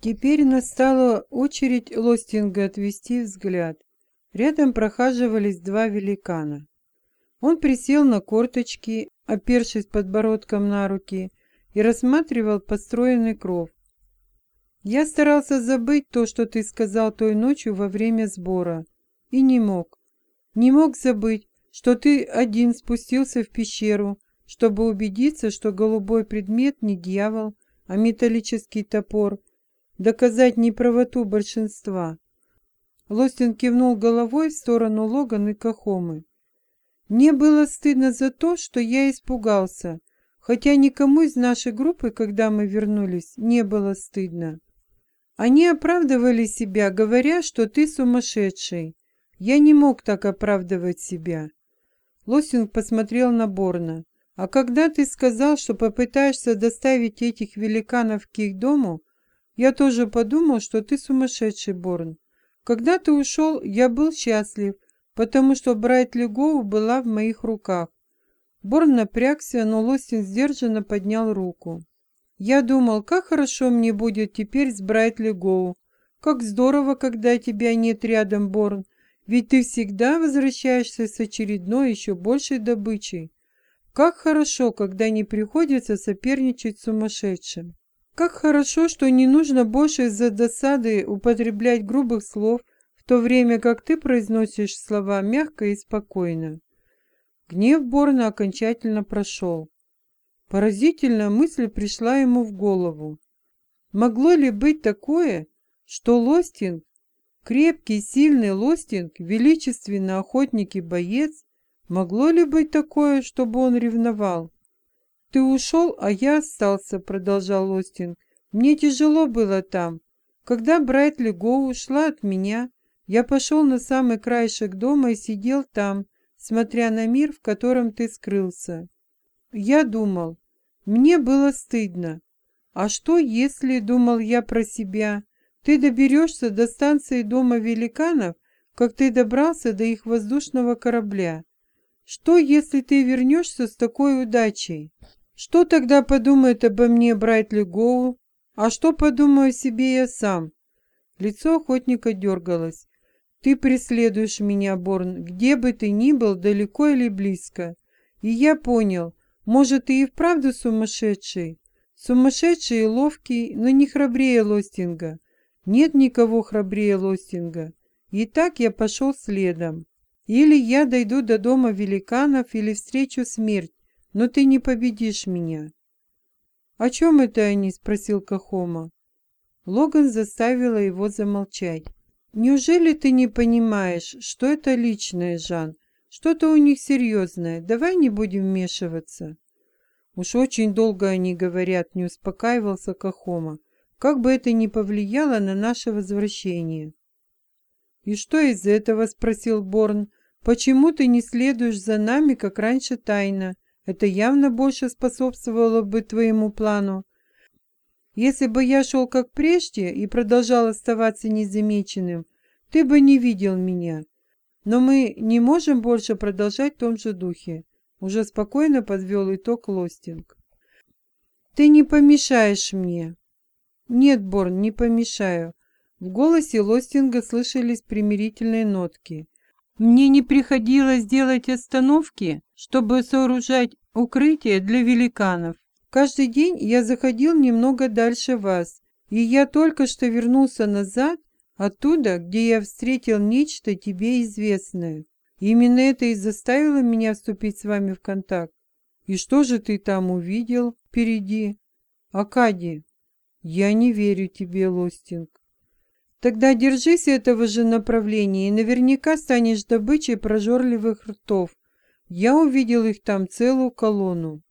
Теперь настала очередь Лостинга отвести взгляд. Рядом прохаживались два великана. Он присел на корточки, опершись подбородком на руки, и рассматривал построенный кров. «Я старался забыть то, что ты сказал той ночью во время сбора, и не мог. Не мог забыть, что ты один спустился в пещеру, чтобы убедиться, что голубой предмет не дьявол, а металлический топор, доказать неправоту большинства. Лостин кивнул головой в сторону Логан и Кахомы. Мне было стыдно за то, что я испугался, хотя никому из нашей группы, когда мы вернулись, не было стыдно. Они оправдывали себя, говоря, что ты сумасшедший. Я не мог так оправдывать себя. Лосинг посмотрел на Борна. «А когда ты сказал, что попытаешься доставить этих великанов к их дому, я тоже подумал, что ты сумасшедший, Борн. Когда ты ушел, я был счастлив, потому что Брайтли Гоу была в моих руках. Борн напрягся, но Лостин сдержанно поднял руку. Я думал, как хорошо мне будет теперь с Брайтли Гоу. Как здорово, когда тебя нет рядом, Борн. Ведь ты всегда возвращаешься с очередной еще большей добычей. Как хорошо, когда не приходится соперничать с сумасшедшим. Как хорошо, что не нужно больше из-за досады употреблять грубых слов, в то время как ты произносишь слова мягко и спокойно. Гнев Борна окончательно прошел. Поразительная мысль пришла ему в голову. Могло ли быть такое, что Лостинг Крепкий, сильный Лостинг, величественный охотник и боец. Могло ли быть такое, чтобы он ревновал? «Ты ушел, а я остался», — продолжал Лостинг. «Мне тяжело было там. Когда Брайтли Гоу ушла от меня, я пошел на самый краешек дома и сидел там, смотря на мир, в котором ты скрылся. Я думал, мне было стыдно. А что, если, думал я про себя, ты доберешься до станции Дома великанов, как ты добрался до их воздушного корабля. Что, если ты вернешься с такой удачей? Что тогда подумает обо мне Брайтли Гоу? А что подумаю о себе я сам? Лицо охотника дергалось. Ты преследуешь меня, Борн, где бы ты ни был, далеко или близко. И я понял, может, ты и вправду сумасшедший? Сумасшедший и ловкий, но не храбрее Лостинга. Нет никого храбрее Лостинга. И так я пошел следом. Или я дойду до дома великанов, или встречу смерть, но ты не победишь меня. «О чем это они?» — спросил Кахома. Логан заставила его замолчать. «Неужели ты не понимаешь, что это личное, Жан? Что-то у них серьезное. Давай не будем вмешиваться». «Уж очень долго они говорят», — не успокаивался Кахома как бы это ни повлияло на наше возвращение. «И что из этого?» — спросил Борн. «Почему ты не следуешь за нами, как раньше, тайно? Это явно больше способствовало бы твоему плану. Если бы я шел как прежде и продолжал оставаться незамеченным, ты бы не видел меня. Но мы не можем больше продолжать в том же духе». Уже спокойно подвел итог Лостинг. «Ты не помешаешь мне. «Нет, Борн, не помешаю». В голосе Лостинга слышались примирительные нотки. «Мне не приходилось делать остановки, чтобы сооружать укрытие для великанов. Каждый день я заходил немного дальше вас, и я только что вернулся назад, оттуда, где я встретил нечто тебе известное. Именно это и заставило меня вступить с вами в контакт. И что же ты там увидел впереди? Акадий, «Я не верю тебе, Лостинг». «Тогда держись этого же направления и наверняка станешь добычей прожорливых ртов. Я увидел их там целую колонну».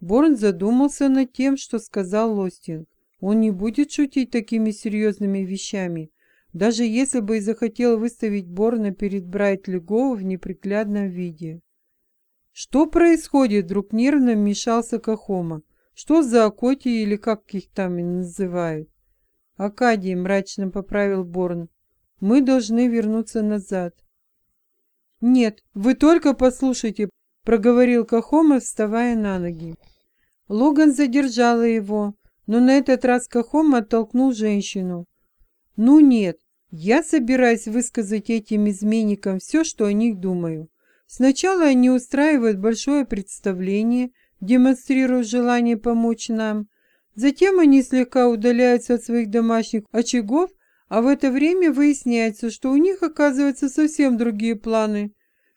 Борн задумался над тем, что сказал Лостинг. Он не будет шутить такими серьезными вещами, даже если бы и захотел выставить Борна перед Брайтли Гоу в неприглядном виде. «Что происходит?» — вдруг нервно вмешался Кахома. Что за Акоти или как их там называют? Акадий мрачно поправил Борн. Мы должны вернуться назад. Нет, вы только послушайте, проговорил Кахома, вставая на ноги. Логан задержала его, но на этот раз Кахом оттолкнул женщину. «Ну нет, я собираюсь высказать этим изменникам все, что о них думаю. Сначала они устраивают большое представление, демонстрируя желание помочь нам. Затем они слегка удаляются от своих домашних очагов, а в это время выясняется, что у них, оказывается, совсем другие планы.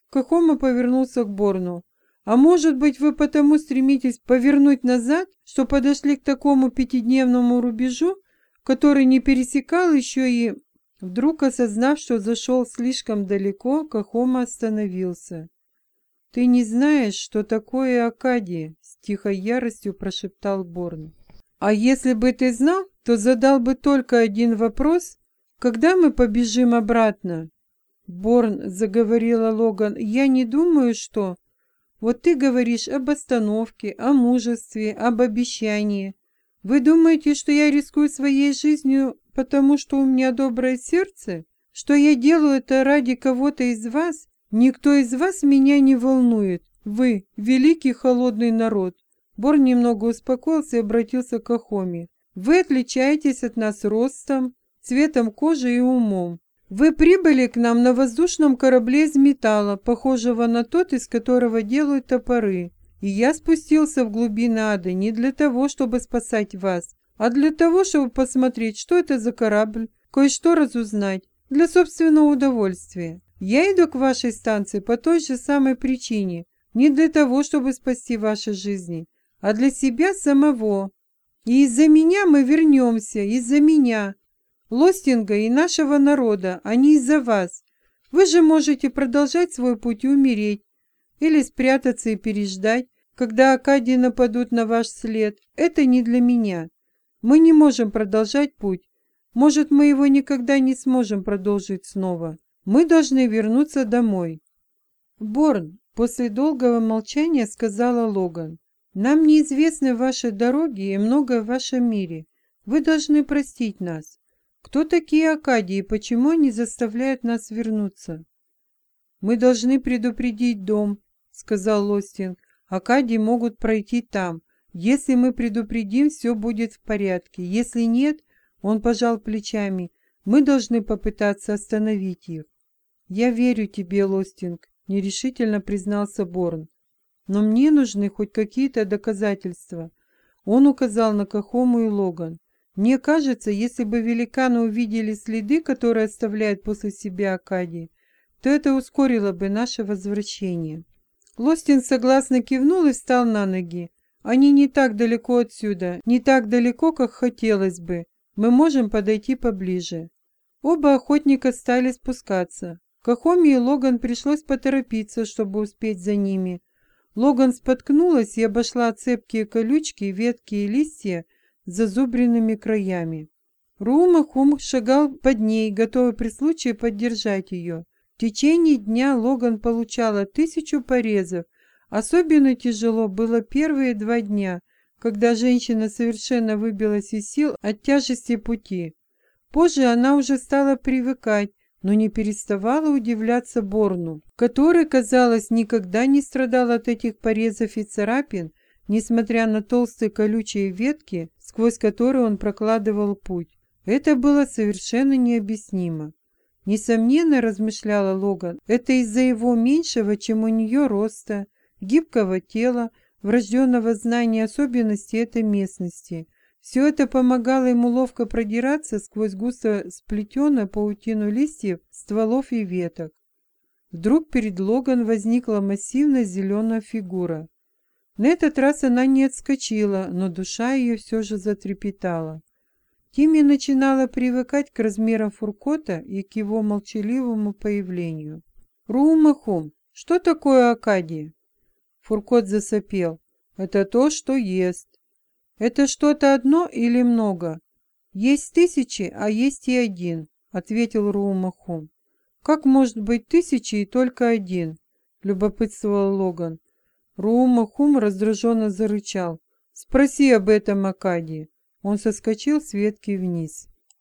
Кахома повернулся к Борну. «А может быть, вы потому стремитесь повернуть назад, что подошли к такому пятидневному рубежу, который не пересекал еще и...» Вдруг, осознав, что зашел слишком далеко, Кахома остановился. «Ты не знаешь, что такое Акадия?» — с тихой яростью прошептал Борн. «А если бы ты знал, то задал бы только один вопрос. Когда мы побежим обратно?» «Борн», — заговорила Логан, — «я не думаю, что...» «Вот ты говоришь об остановке, о мужестве, об обещании. Вы думаете, что я рискую своей жизнью, потому что у меня доброе сердце? Что я делаю это ради кого-то из вас? Никто из вас меня не волнует. Вы — великий холодный народ». Борн немного успокоился и обратился к Ахоме. «Вы отличаетесь от нас ростом, цветом кожи и умом. Вы прибыли к нам на воздушном корабле из металла, похожего на тот, из которого делают топоры. И я спустился в глубины ада не для того, чтобы спасать вас, а для того, чтобы посмотреть, что это за корабль, кое-что разузнать, для собственного удовольствия. Я иду к вашей станции по той же самой причине, не для того, чтобы спасти ваши жизни, а для себя самого. И из-за меня мы вернемся, из-за меня, Лостинга и нашего народа, а не из-за вас. Вы же можете продолжать свой путь и умереть, или спрятаться и переждать, когда Акадии нападут на ваш след. Это не для меня. Мы не можем продолжать путь. Может, мы его никогда не сможем продолжить снова. Мы должны вернуться домой. Борн, после долгого молчания сказала Логан. Нам неизвестны ваши дороги и многое в вашем мире. Вы должны простить нас. Кто такие Акадии и почему они заставляют нас вернуться? Мы должны предупредить дом, сказал Лостинг. Акадии могут пройти там. Если мы предупредим, все будет в порядке. Если нет, он пожал плечами, мы должны попытаться остановить их. Я верю тебе, Лостинг, нерешительно признался Борн. Но мне нужны хоть какие-то доказательства. Он указал на Кахому и Логан. Мне кажется, если бы великаны увидели следы, которые оставляет после себя Акадий, то это ускорило бы наше возвращение. Лостин согласно кивнул и встал на ноги. Они не так далеко отсюда, не так далеко, как хотелось бы. Мы можем подойти поближе. Оба охотника стали спускаться. Кахоми и Логан пришлось поторопиться, чтобы успеть за ними. Логан споткнулась и обошла цепкие колючки, ветки и листья, зазубренными краями. Рума-Хум шагал под ней, готовый при случае поддержать ее. В течение дня Логан получала тысячу порезов. Особенно тяжело было первые два дня, когда женщина совершенно выбилась из сил от тяжести пути. Позже она уже стала привыкать, но не переставала удивляться Борну, который, казалось, никогда не страдал от этих порезов и царапин, несмотря на толстые колючие ветки, сквозь которые он прокладывал путь. Это было совершенно необъяснимо. Несомненно, размышляла Логан, это из-за его меньшего, чем у нее роста, гибкого тела, врожденного знания особенностей этой местности. Все это помогало ему ловко продираться сквозь густо сплетенную паутину листьев, стволов и веток. Вдруг перед Логан возникла массивная зеленая фигура. На этот раз она не отскочила, но душа ее все же затрепетала. Тимми начинала привыкать к размерам Фуркота и к его молчаливому появлению. «Румахум, что такое Акадия?» Фуркот засопел. «Это то, что ест». «Это что-то одно или много?» «Есть тысячи, а есть и один», — ответил Румахум. «Как может быть тысячи и только один?» — любопытствовал Логан. Рума Хум раздраженно зарычал. «Спроси об этом Акадии». Он соскочил с ветки вниз.